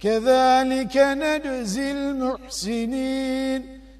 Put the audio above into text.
كذلك نجزي المحسنين.